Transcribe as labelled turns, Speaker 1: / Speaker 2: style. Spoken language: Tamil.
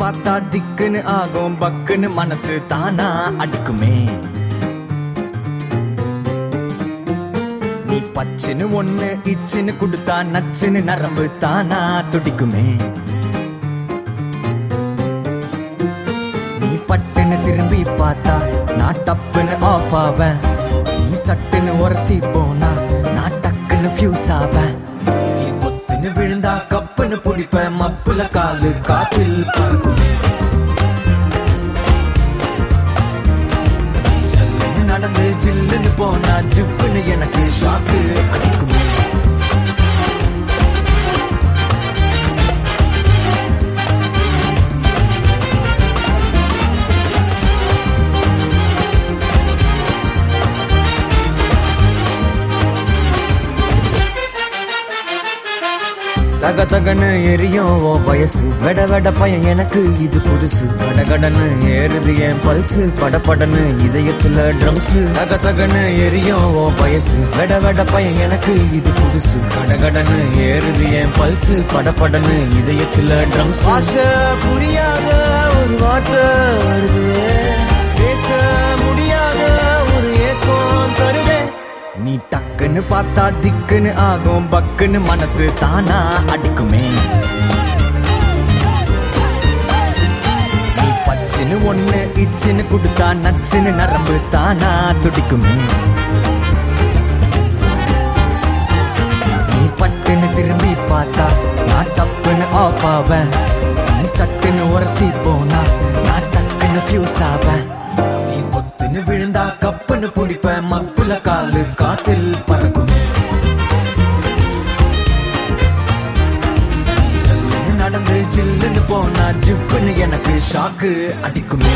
Speaker 1: பார்த்தா திக்குன்னு ஆகும் பக்குன்னு மனசு தானா அடிக்குமே. நீ பச்சுன்னு ஒண்ணு இச்சுன்னு கொடுத்தா நச்சுன்னு நரம்பு தானா துடிக்குமே. நீ பட்டுன்னு திரும்பி பார்த்தா நான் டப்புன்னு ஆஃப் ஆவேன். நீ சட்டுன்னு உரசி போனா நான் டக்குன்னு ஃபியூஸ் ஆவேன். படிப்ப மப்புல காலு காத்தில் பறக்குமே. நடந்து ஜில்லுன்னு போனா ஜிப்புன்னு எனக்கு ஷாக்கு அடிக்குமே. தக தகன்னு எரியும் ஓ வயசு. வெட வெட பையன் எனக்கு இது புதுசு. கடகடன்னு ஏறுது என் பல்சு. படப்படன்னு இதயத்துல ட்ரம்ஸ் தக தகன்னு எரியும் ஓ வயசு. வெட வெட பையன் எனக்கு இது புதுசு. கடகடன்னு ஏறுது என் பல்சு. படப்படன்னு இதயத்துல ட்ரம்ஸ் ஆசை புரியாத ஒரு வார்த்தை வருது. பேச முடியாத ஒரு ஏக்கம் தருதே. நீ டக்குன்னு பார்த்தா திக்குன்னு ஆகும். பக்குன்னு மனசு தானா அடிக்குமே. நீ பச்சுன்னு ஒண்ணு இச்சுன்னு கொடுத்தா நச்சுன்னு நரம்பு தானா துடிக்குமே. நீ பட்டுன்னு திரும்பி பார்த்தா நான் தப்புன்னு ஆஃப் ஆவேன். நீ சட்டுன்னு உரசி போனா நான் டக்குன்னு ஃபியூஸ் ஆவேன். கப்புன்னு பிடிப்ப மப்புல காலு காத்தில் பறக்கும். நடந்து ஜில்லுன்னு போனா ஜிப்புன்னு எனக்கு ஷாக்கு அடிக்குமே.